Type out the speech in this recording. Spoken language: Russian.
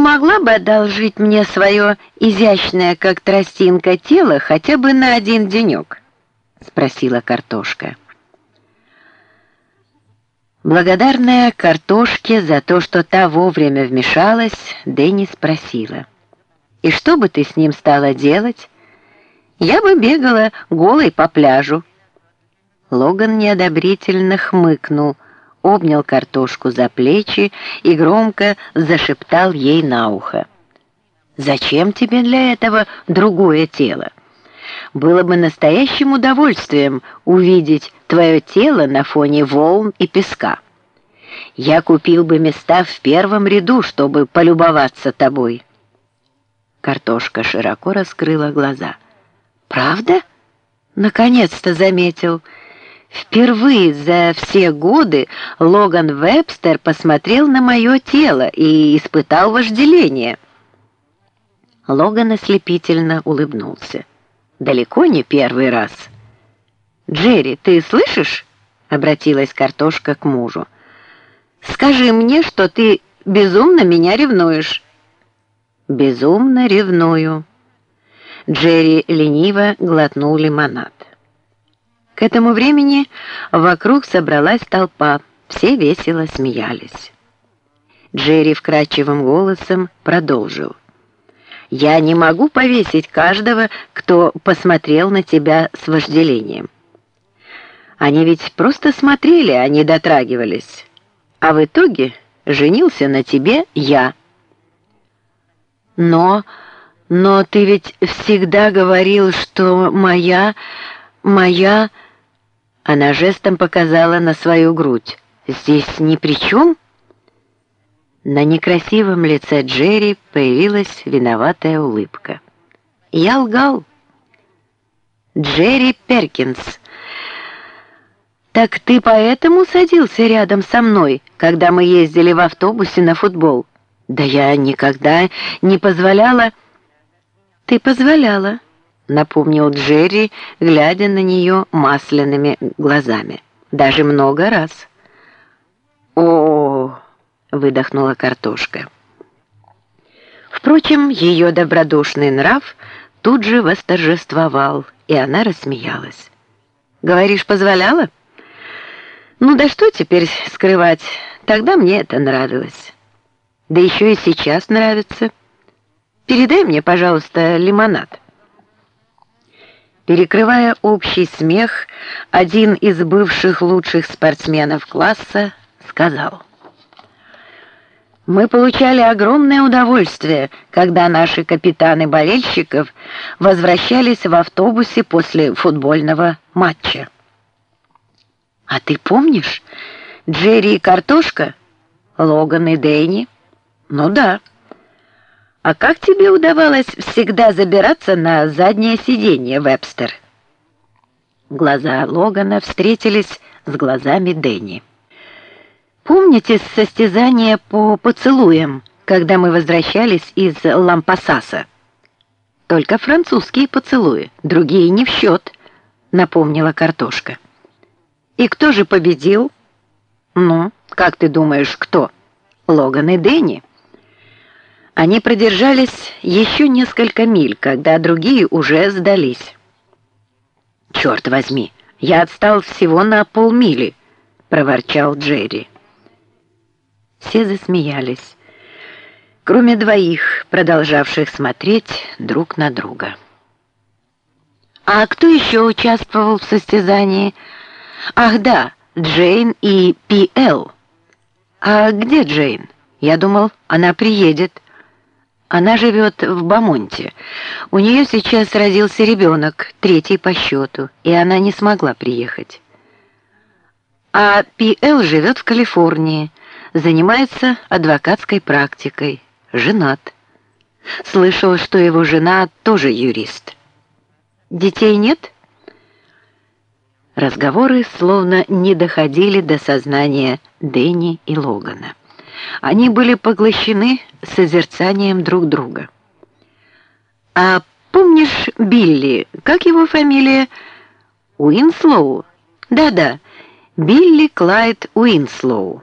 могла бы одолжить мне свое изящное, как тростинка, тело хотя бы на один денек?» — спросила картошка. Благодарная картошке за то, что та вовремя вмешалась, Дэнни спросила. «И что бы ты с ним стала делать?» «Я бы бегала голой по пляжу». Логан неодобрительно хмыкнул, обнял картошку за плечи и громко зашептал ей на ухо. «Зачем тебе для этого другое тело? Было бы настоящим удовольствием увидеть твое тело на фоне волн и песка. Я купил бы места в первом ряду, чтобы полюбоваться тобой». Картошка широко раскрыла глаза. «Правда?» «Наконец-то заметил». Впервые за все годы Логан Вебстер посмотрел на мое тело и испытал вожделение. Логан ослепительно улыбнулся. Далеко не первый раз. «Джерри, ты слышишь?» — обратилась картошка к мужу. «Скажи мне, что ты безумно меня ревнуешь». «Безумно ревную». Джерри лениво глотнул лимонад. К этому времени вокруг собралась толпа, все весело смеялись. Джерри вкрадчивым голосом продолжил. «Я не могу повесить каждого, кто посмотрел на тебя с вожделением. Они ведь просто смотрели, а не дотрагивались. А в итоге женился на тебе я». «Но... но ты ведь всегда говорил, что моя... моя...» Она жестом показала на свою грудь. «Здесь ни при чем?» На некрасивом лице Джерри появилась виноватая улыбка. «Я лгал». «Джерри Перкинс». «Так ты поэтому садился рядом со мной, когда мы ездили в автобусе на футбол?» «Да я никогда не позволяла...» «Ты позволяла» напомнил Джерри, глядя на нее масляными глазами. Даже много раз. О, выдохнула картошка. Впрочем, ее добродушный нрав тут же восторжествовал, и она рассмеялась. Говоришь, позволяла? Ну да что теперь скрывать? Тогда мне это нравилось. Да еще и сейчас нравится. Передай мне, пожалуйста, лимонад. Перекрывая общий смех, один из бывших лучших спортсменов класса сказал: мы получали огромное удовольствие, когда наши капитаны болельщиков возвращались в автобусе после футбольного матча. А ты помнишь Джерри и Картошка, Логан и Дэйни? Ну да. «А как тебе удавалось всегда забираться на заднее сиденье, Вебстер?» Глаза Логана встретились с глазами Дэнни. «Помните состязание по поцелуям, когда мы возвращались из Лампасаса?» «Только французские поцелуи, другие не в счет», — напомнила картошка. «И кто же победил?» «Ну, как ты думаешь, кто?» «Логан и Дэнни». Они продержались еще несколько миль, когда другие уже сдались. «Черт возьми, я отстал всего на полмили», — проворчал Джерри. Все засмеялись, кроме двоих, продолжавших смотреть друг на друга. «А кто еще участвовал в состязании?» «Ах да, Джейн и Пи-Эл». «А где Джейн? Я думал, она приедет». Она живет в Бамонте. У нее сейчас родился ребенок, третий по счету, и она не смогла приехать. А Пи-Эл живет в Калифорнии, занимается адвокатской практикой, женат. Слышал, что его жена тоже юрист. Детей нет? Разговоры словно не доходили до сознания Дэнни и Логана. Они были поглощены созерцанием друг друга. «А помнишь Билли? Как его фамилия?» «Уинслоу?» «Да-да, Билли Клайд Уинслоу».